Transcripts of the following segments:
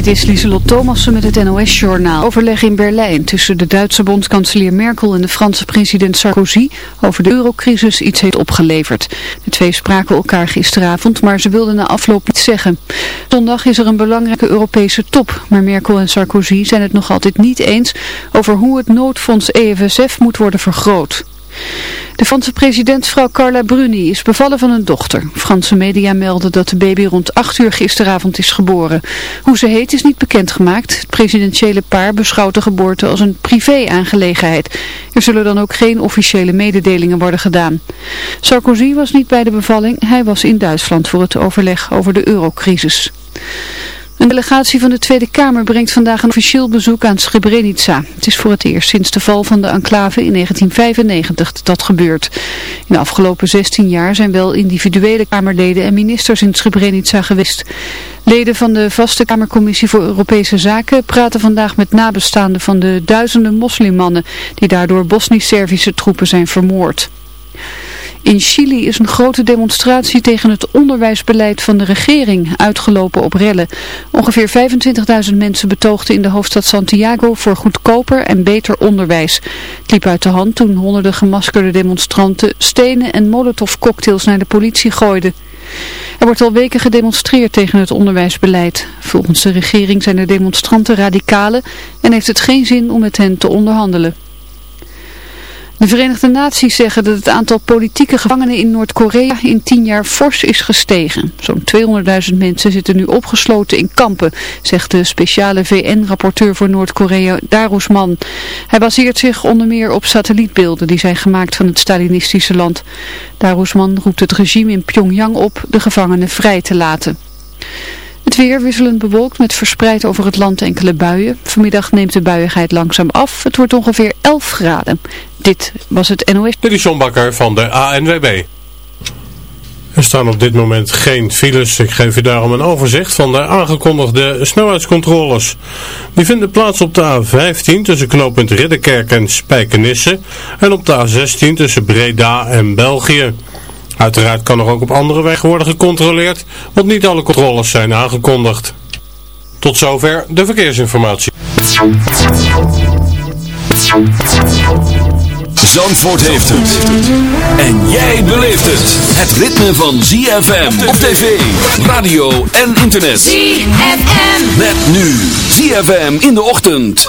Dit is Lieselot Thomassen met het NOS-journaal. Overleg in Berlijn tussen de Duitse bondskanselier Merkel en de Franse president Sarkozy over de eurocrisis iets heeft opgeleverd. De twee spraken elkaar gisteravond, maar ze wilden na afloop iets zeggen. Zondag is er een belangrijke Europese top, maar Merkel en Sarkozy zijn het nog altijd niet eens over hoe het noodfonds EFSF moet worden vergroot. De Franse presidentsvrouw Carla Bruni is bevallen van een dochter. Franse media melden dat de baby rond 8 uur gisteravond is geboren. Hoe ze heet is niet bekendgemaakt. Het presidentiële paar beschouwt de geboorte als een privé-aangelegenheid. Er zullen dan ook geen officiële mededelingen worden gedaan. Sarkozy was niet bij de bevalling. Hij was in Duitsland voor het overleg over de eurocrisis. Een delegatie van de Tweede Kamer brengt vandaag een officieel bezoek aan Srebrenica. Het is voor het eerst sinds de val van de enclave in 1995 dat dat gebeurt. In de afgelopen 16 jaar zijn wel individuele Kamerleden en ministers in Srebrenica geweest. Leden van de vaste Kamercommissie voor Europese Zaken praten vandaag met nabestaanden van de duizenden moslimmannen die daardoor Bosnisch-Servische troepen zijn vermoord. In Chili is een grote demonstratie tegen het onderwijsbeleid van de regering uitgelopen op rellen. Ongeveer 25.000 mensen betoogden in de hoofdstad Santiago voor goedkoper en beter onderwijs. Het liep uit de hand toen honderden gemaskerde demonstranten stenen en molotovcocktails naar de politie gooiden. Er wordt al weken gedemonstreerd tegen het onderwijsbeleid. Volgens de regering zijn de demonstranten radicalen en heeft het geen zin om met hen te onderhandelen. De Verenigde Naties zeggen dat het aantal politieke gevangenen in Noord-Korea in tien jaar fors is gestegen. Zo'n 200.000 mensen zitten nu opgesloten in kampen, zegt de speciale VN-rapporteur voor Noord-Korea Darusman. Hij baseert zich onder meer op satellietbeelden die zijn gemaakt van het Stalinistische land. Darusman roept het regime in Pyongyang op de gevangenen vrij te laten. Het weer wisselend bewolkt met verspreid over het land enkele buien. Vanmiddag neemt de buiigheid langzaam af. Het wordt ongeveer 11 graden. Dit was het NOS. Dit is van de ANWB. Er staan op dit moment geen files. Ik geef u daarom een overzicht van de aangekondigde snelheidscontroles. Die vinden plaats op de A15 tussen knooppunt Ridderkerk en Spijkenisse. En op de A16 tussen Breda en België. Uiteraard kan er ook op andere wegen worden gecontroleerd, want niet alle controles zijn aangekondigd. Tot zover de verkeersinformatie. Zandvoort heeft het. En jij beleeft het. Het ritme van ZFM op tv, radio en internet. ZFM. Met nu ZFM in de ochtend.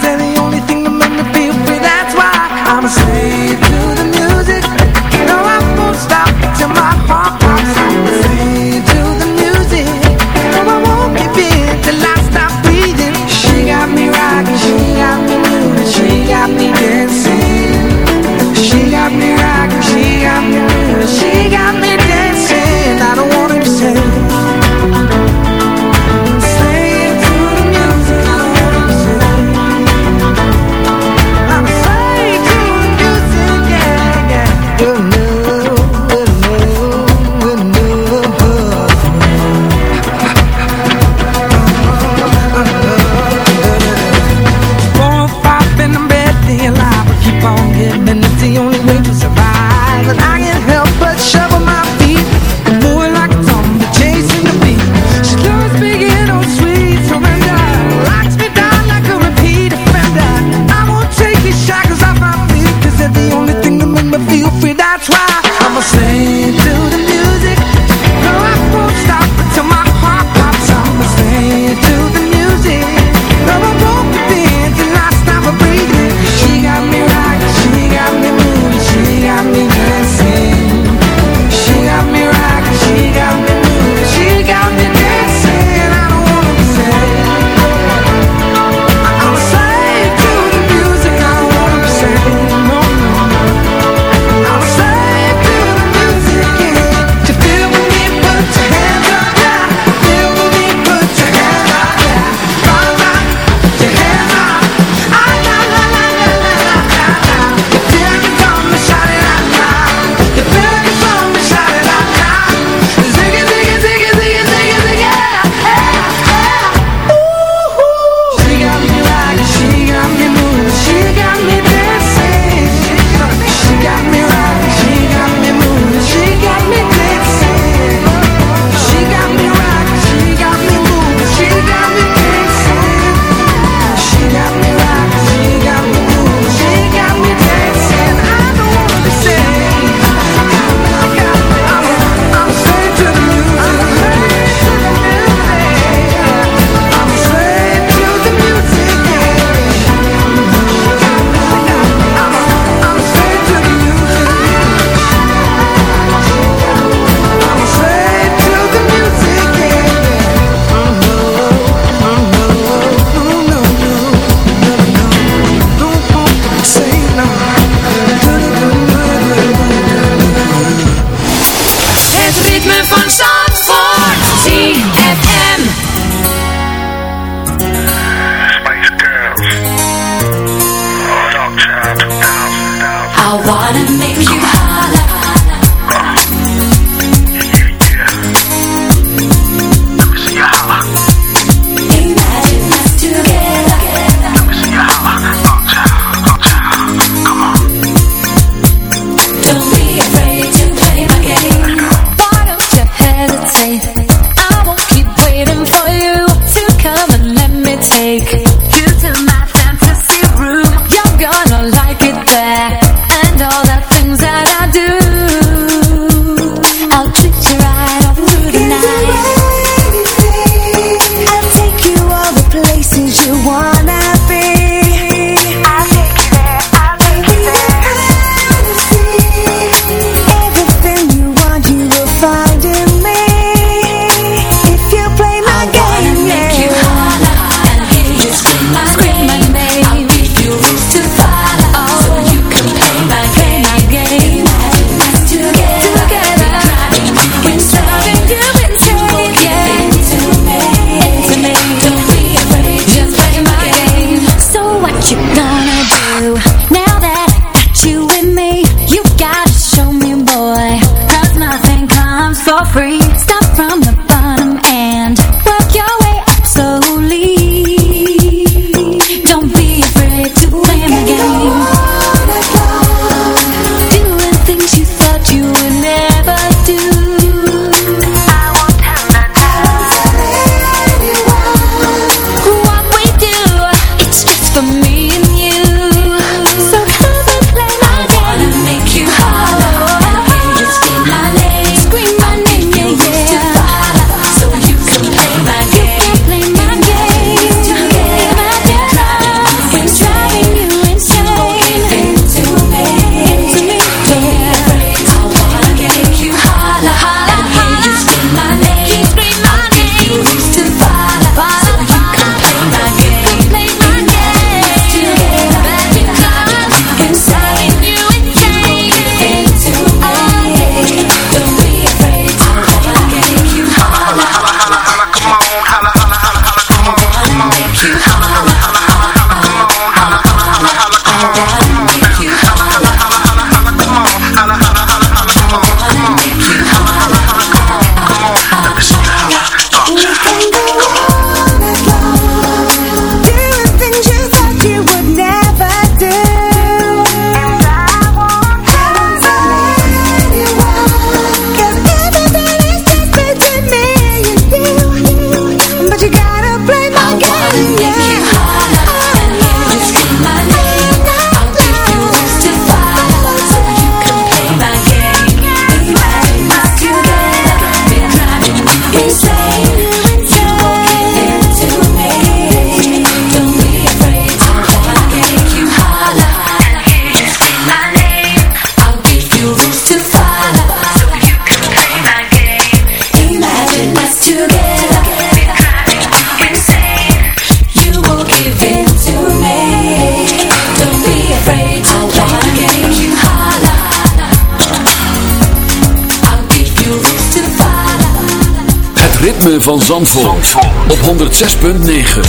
van Zandvoort, op 106.9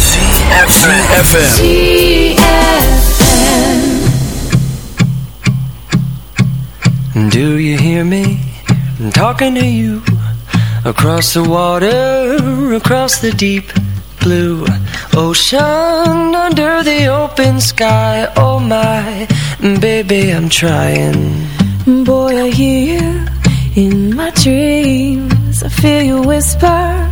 FM. Do you hear me? I'm talking to you across the water, across the deep blue ocean, under the open sky. Oh my, baby, I'm trying. Boy, I hear you in my dreams. I feel you whisper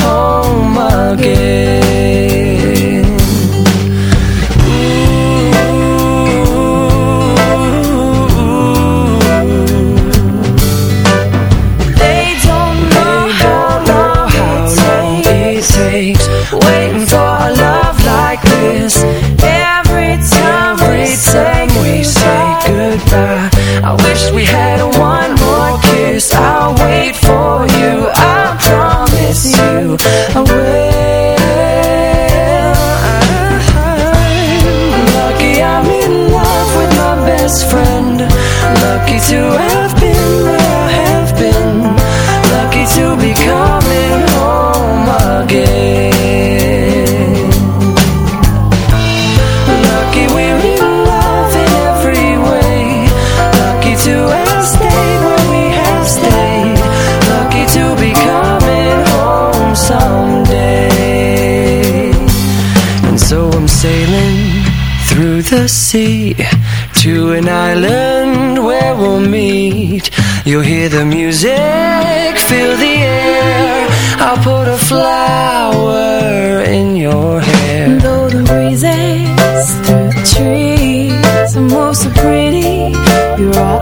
sea to an island where we'll meet. You'll hear the music, feel the air. I'll put a flower in your hair. And Though the breezes through the trees move so pretty, you're all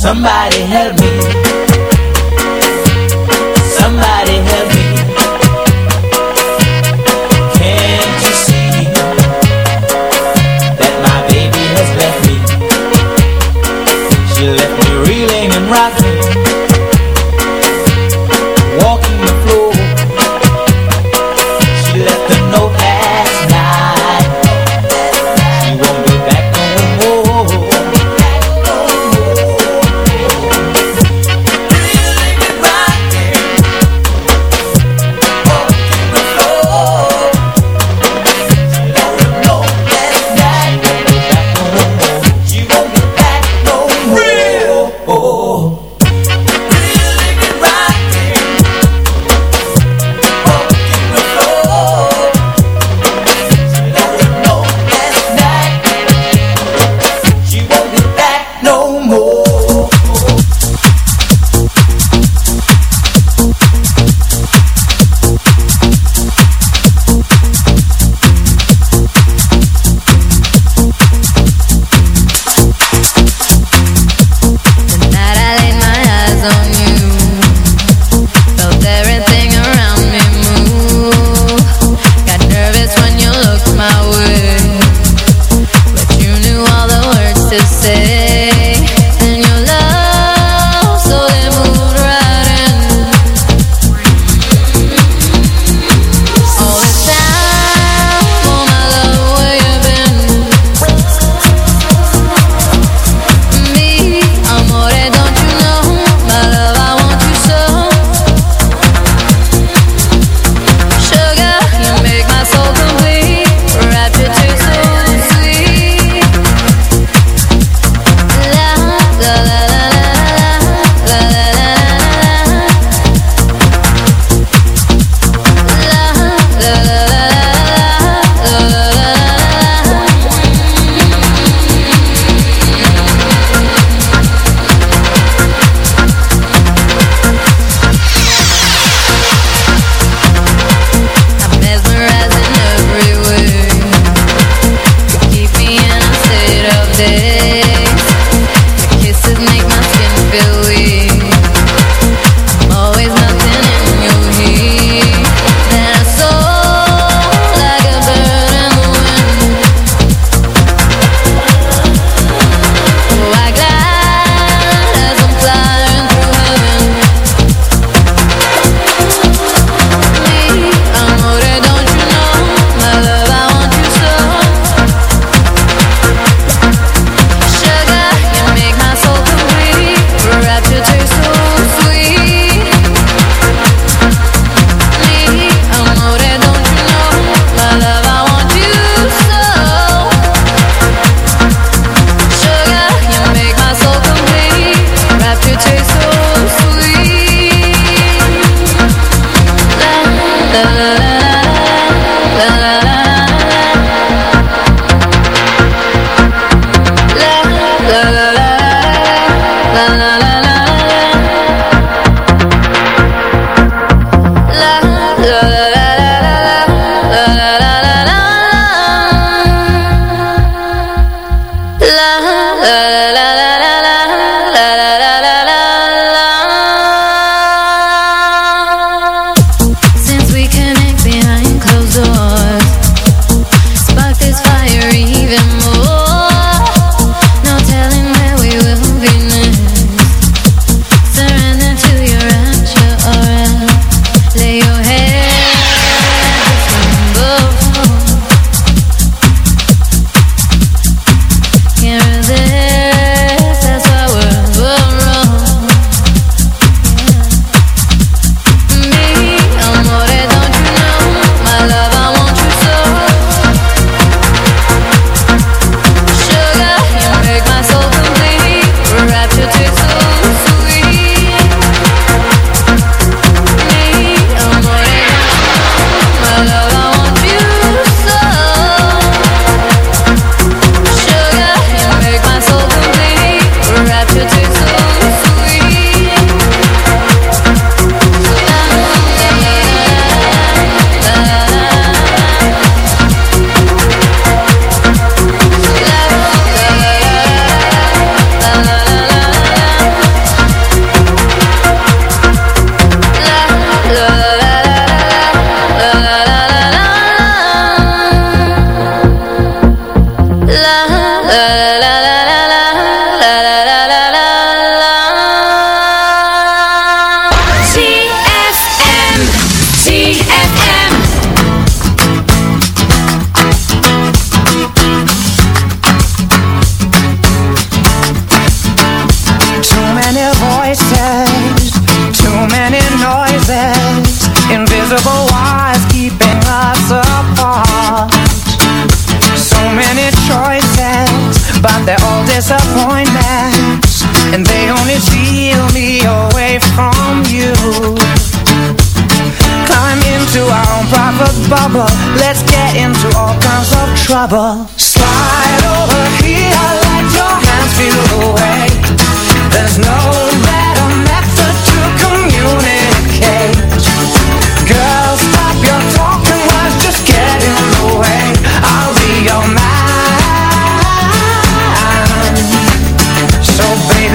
somebody help me? disappointments And they only steal me away from you. Climb into our own private bubble. Let's get into all kinds of trouble. Slide over here, let your hands feel the way.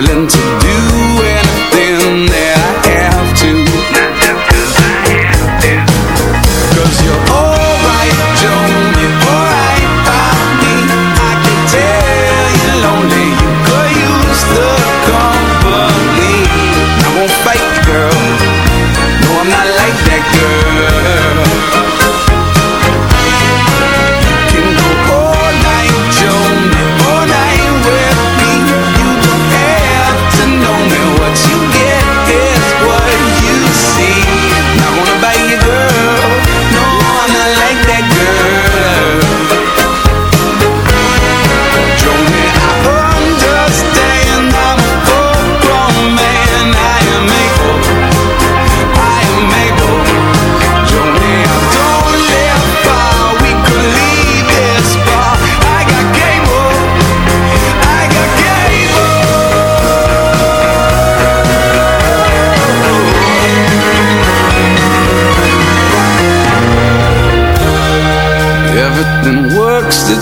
feeling.